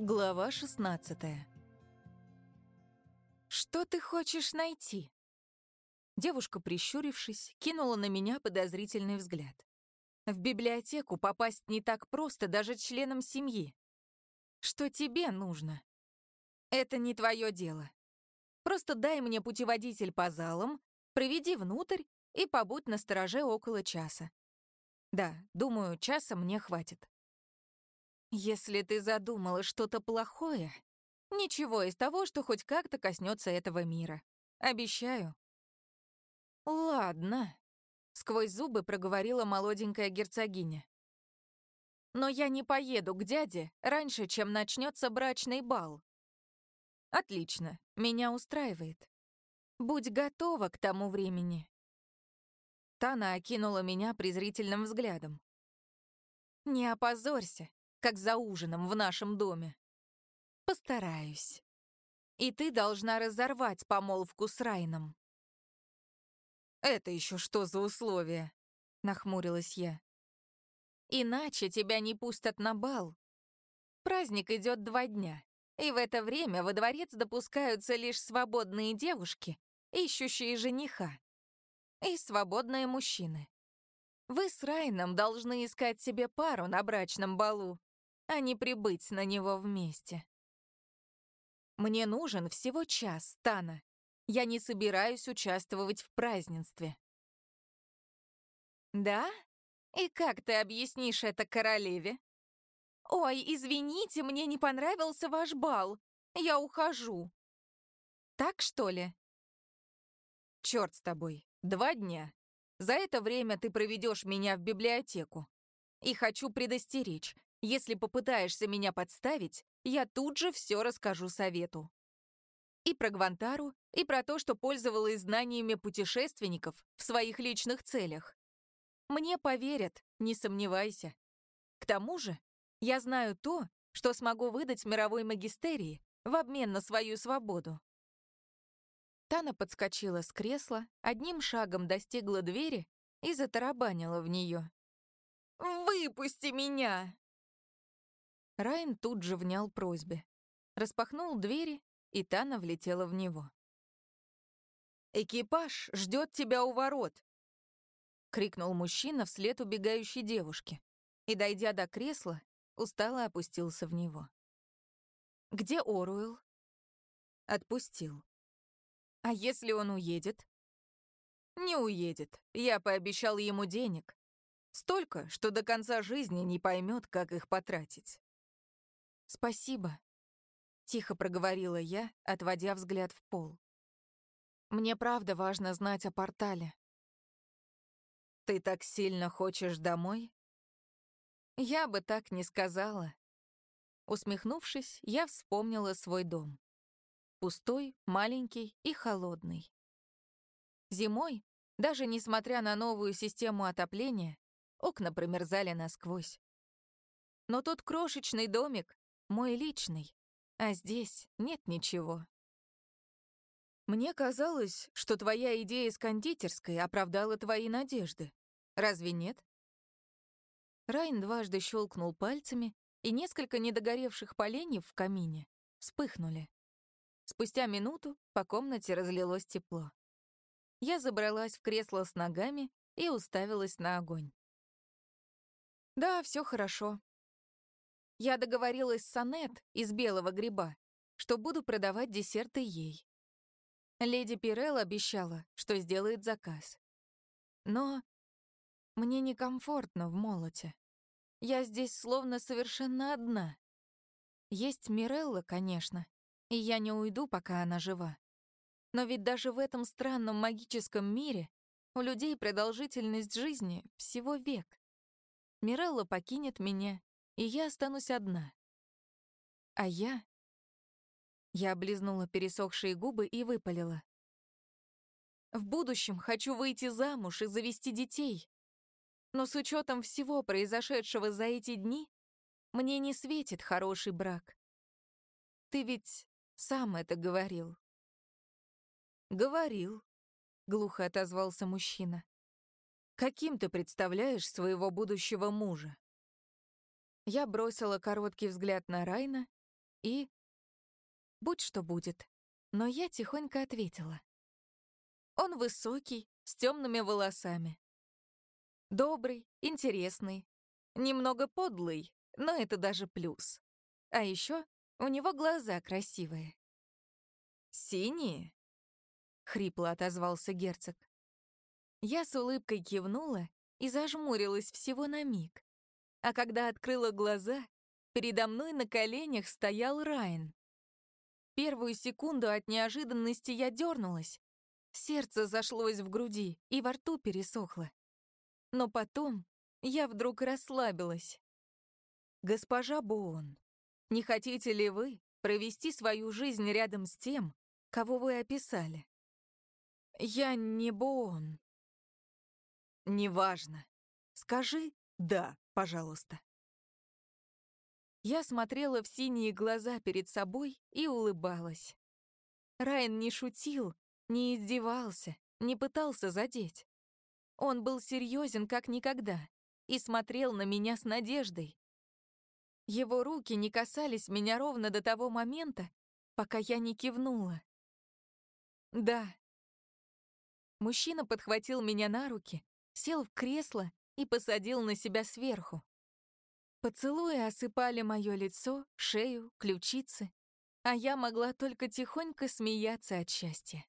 Глава 16 «Что ты хочешь найти?» Девушка, прищурившись, кинула на меня подозрительный взгляд. В библиотеку попасть не так просто даже членам семьи. Что тебе нужно? Это не твое дело. Просто дай мне путеводитель по залам, проведи внутрь и побудь на стороже около часа. Да, думаю, часа мне хватит. Если ты задумала что-то плохое, ничего из того, что хоть как-то коснется этого мира. Обещаю. Ладно, сквозь зубы проговорила молоденькая герцогиня. Но я не поеду к дяде раньше, чем начнется брачный бал. Отлично, меня устраивает. Будь готова к тому времени. Тана окинула меня презрительным взглядом. Не опозорься как за ужином в нашем доме. Постараюсь. И ты должна разорвать помолвку с Райном. Это еще что за условия? Нахмурилась я. Иначе тебя не пустят на бал. Праздник идет два дня, и в это время во дворец допускаются лишь свободные девушки, ищущие жениха, и свободные мужчины. Вы с Райном должны искать себе пару на брачном балу а не прибыть на него вместе. Мне нужен всего час, Тана. Я не собираюсь участвовать в празднестве. Да? И как ты объяснишь это королеве? Ой, извините, мне не понравился ваш бал. Я ухожу. Так, что ли? Черт с тобой. Два дня. За это время ты проведешь меня в библиотеку. И хочу предостеречь, если попытаешься меня подставить, я тут же все расскажу совету. И про Гвантару, и про то, что пользовалась знаниями путешественников в своих личных целях. Мне поверят, не сомневайся. К тому же, я знаю то, что смогу выдать мировой магистерии в обмен на свою свободу. Тана подскочила с кресла, одним шагом достигла двери и затарабанила в нее. «Выпусти меня!» Райан тут же внял просьбе. Распахнул двери, и Тана влетела в него. «Экипаж ждет тебя у ворот!» — крикнул мужчина вслед убегающей девушке, и, дойдя до кресла, устало опустился в него. «Где Оруэлл?» «Отпустил». «А если он уедет?» «Не уедет. Я пообещал ему денег. Столько, что до конца жизни не поймет, как их потратить». «Спасибо», — тихо проговорила я, отводя взгляд в пол. «Мне правда важно знать о портале». «Ты так сильно хочешь домой?» «Я бы так не сказала». Усмехнувшись, я вспомнила свой дом. Пустой, маленький и холодный. Зимой, даже несмотря на новую систему отопления, окна промерзали насквозь. Но тот крошечный домик мой личный, а здесь нет ничего. Мне казалось, что твоя идея с кондитерской оправдала твои надежды. Разве нет? Райн дважды щелкнул пальцами, и несколько недогоревших поленьев в камине вспыхнули. Спустя минуту по комнате разлилось тепло. Я забралась в кресло с ногами и уставилась на огонь. Да, все хорошо. Я договорилась с Анет из Белого Гриба, что буду продавать десерты ей. Леди Пирелл обещала, что сделает заказ. Но мне некомфортно в молоте. Я здесь словно совершенно одна. Есть Мирелла, конечно, и я не уйду, пока она жива. Но ведь даже в этом странном магическом мире у людей продолжительность жизни всего век. Мирелла покинет меня, и я останусь одна. А я... Я облизнула пересохшие губы и выпалила. В будущем хочу выйти замуж и завести детей. Но с учетом всего произошедшего за эти дни, мне не светит хороший брак. Ты ведь сам это говорил. Говорил, глухо отозвался мужчина. Каким ты представляешь своего будущего мужа? Я бросила короткий взгляд на Райна и... Будь что будет. Но я тихонько ответила. Он высокий, с темными волосами. Добрый, интересный, немного подлый, но это даже плюс. А еще у него глаза красивые. «Синие?» — хрипло отозвался герцог. Я с улыбкой кивнула и зажмурилась всего на миг. А когда открыла глаза, передо мной на коленях стоял Райан. Первую секунду от неожиданности я дернулась. Сердце зашлось в груди и во рту пересохло. Но потом я вдруг расслабилась. «Госпожа Боун, не хотите ли вы провести свою жизнь рядом с тем, кого вы описали?» «Я не Боун». «Неважно. Скажи «да», пожалуйста». Я смотрела в синие глаза перед собой и улыбалась. Райан не шутил, не издевался, не пытался задеть. Он был серьезен как никогда и смотрел на меня с надеждой. Его руки не касались меня ровно до того момента, пока я не кивнула. «Да». Мужчина подхватил меня на руки, сел в кресло и посадил на себя сверху. Поцелуи осыпали мое лицо, шею, ключицы, а я могла только тихонько смеяться от счастья.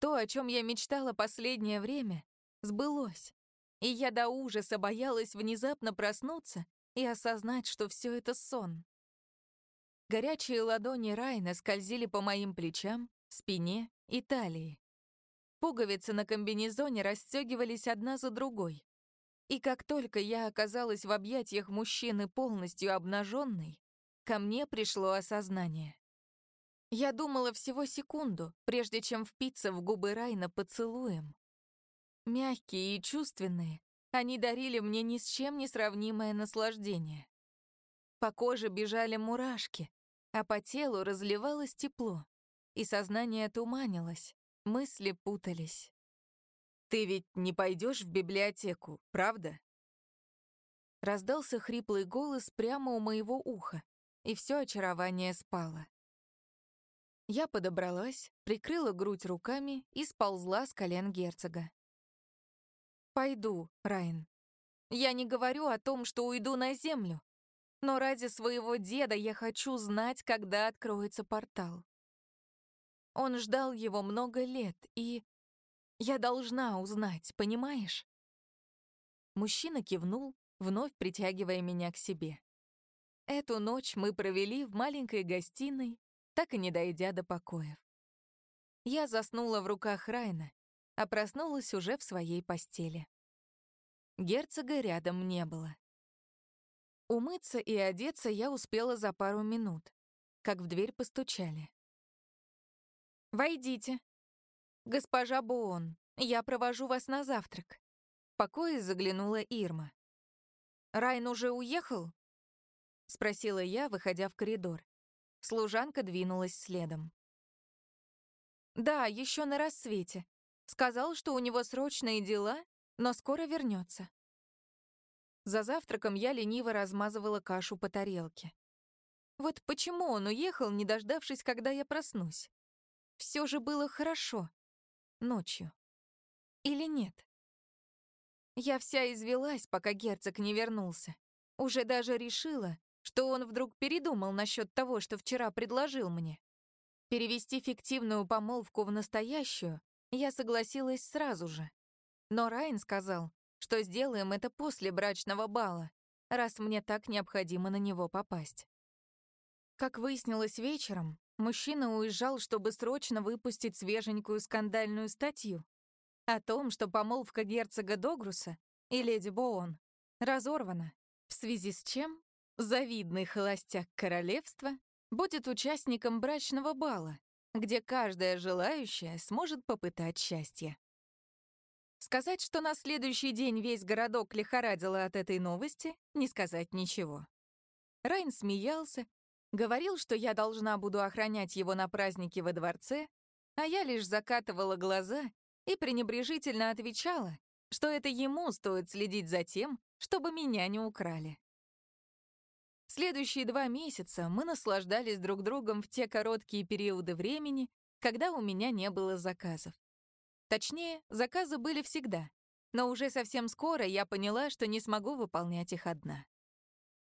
То, о чем я мечтала последнее время, сбылось, и я до ужаса боялась внезапно проснуться и осознать, что все это сон. Горячие ладони Райна скользили по моим плечам, спине и талии. Пуговицы на комбинезоне расстегивались одна за другой. И как только я оказалась в объятиях мужчины полностью обнаженной, ко мне пришло осознание. Я думала всего секунду, прежде чем впиться в губы Райна поцелуем. Мягкие и чувственные, они дарили мне ни с чем не сравнимое наслаждение. По коже бежали мурашки, а по телу разливалось тепло, и сознание туманилось, мысли путались. «Ты ведь не пойдешь в библиотеку, правда?» Раздался хриплый голос прямо у моего уха, и все очарование спало. Я подобралась, прикрыла грудь руками и сползла с колен герцога. «Пойду, Райан. Я не говорю о том, что уйду на землю, но ради своего деда я хочу знать, когда откроется портал. Он ждал его много лет, и я должна узнать, понимаешь?» Мужчина кивнул, вновь притягивая меня к себе. Эту ночь мы провели в маленькой гостиной, так и не дойдя до покоев. Я заснула в руках Райна, а проснулась уже в своей постели. Герцога рядом не было. Умыться и одеться я успела за пару минут, как в дверь постучали. «Войдите», «Госпожа Буон, я провожу вас на завтрак». В покое заглянула Ирма. «Райн уже уехал?» — спросила я, выходя в коридор. Служанка двинулась следом. «Да, еще на рассвете. Сказал, что у него срочные дела, но скоро вернется. За завтраком я лениво размазывала кашу по тарелке. Вот почему он уехал, не дождавшись, когда я проснусь? Все же было хорошо. Ночью. Или нет? Я вся извелась, пока герцог не вернулся. Уже даже решила, что он вдруг передумал насчет того, что вчера предложил мне. Перевести фиктивную помолвку в настоящую я согласилась сразу же. Но Райан сказал, что сделаем это после брачного бала, раз мне так необходимо на него попасть. Как выяснилось вечером, Мужчина уезжал, чтобы срочно выпустить свеженькую скандальную статью о том, что помолвка герцога Догруса и леди Боон разорвана, в связи с чем завидный холостяк королевства будет участником брачного бала, где каждая желающая сможет попытать счастье. Сказать, что на следующий день весь городок лихорадило от этой новости, не сказать ничего. Райн смеялся, Говорил, что я должна буду охранять его на празднике во дворце, а я лишь закатывала глаза и пренебрежительно отвечала, что это ему стоит следить за тем, чтобы меня не украли. Следующие два месяца мы наслаждались друг другом в те короткие периоды времени, когда у меня не было заказов. Точнее, заказы были всегда, но уже совсем скоро я поняла, что не смогу выполнять их одна.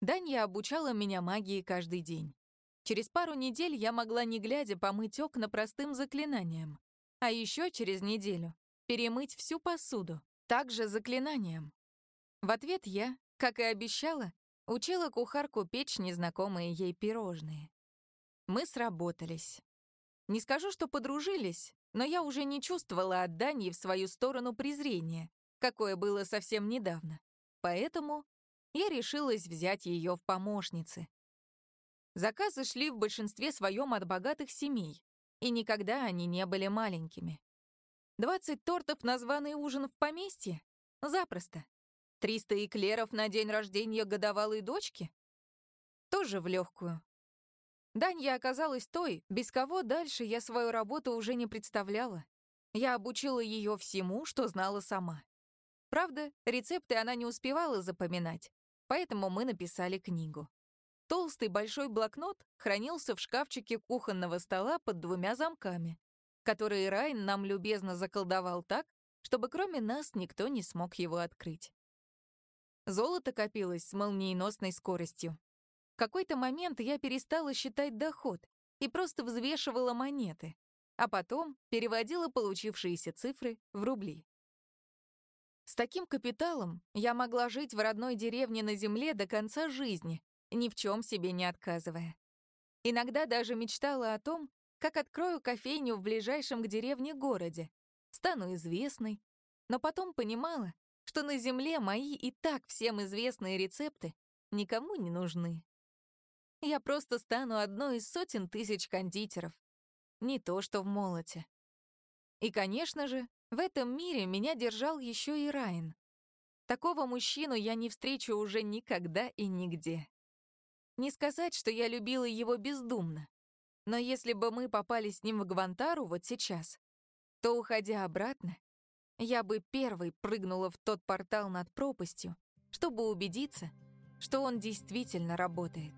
Данья обучала меня магии каждый день. Через пару недель я могла не глядя помыть окна простым заклинанием, а еще через неделю перемыть всю посуду, также заклинанием. В ответ я, как и обещала, учила кухарку печь незнакомые ей пирожные. Мы сработались. Не скажу, что подружились, но я уже не чувствовала от Дании в свою сторону презрения, какое было совсем недавно. Поэтому я решилась взять ее в помощницы. Заказы шли в большинстве своем от богатых семей, и никогда они не были маленькими. 20 тортов на званый ужин в поместье? Запросто. 300 эклеров на день рождения годовалой дочки? Тоже в легкую. Данья оказалась той, без кого дальше я свою работу уже не представляла. Я обучила ее всему, что знала сама. Правда, рецепты она не успевала запоминать, поэтому мы написали книгу. Толстый большой блокнот хранился в шкафчике кухонного стола под двумя замками, которые Райн нам любезно заколдовал так, чтобы кроме нас никто не смог его открыть. Золото копилось с молниеносной скоростью. В какой-то момент я перестала считать доход и просто взвешивала монеты, а потом переводила получившиеся цифры в рубли. С таким капиталом я могла жить в родной деревне на земле до конца жизни, ни в чем себе не отказывая. Иногда даже мечтала о том, как открою кофейню в ближайшем к деревне городе, стану известной, но потом понимала, что на земле мои и так всем известные рецепты никому не нужны. Я просто стану одной из сотен тысяч кондитеров. Не то, что в молоте. И, конечно же, в этом мире меня держал еще и Райан. Такого мужчину я не встречу уже никогда и нигде. Не сказать, что я любила его бездумно. Но если бы мы попали с ним в Гвантару вот сейчас, то, уходя обратно, я бы первой прыгнула в тот портал над пропастью, чтобы убедиться, что он действительно работает.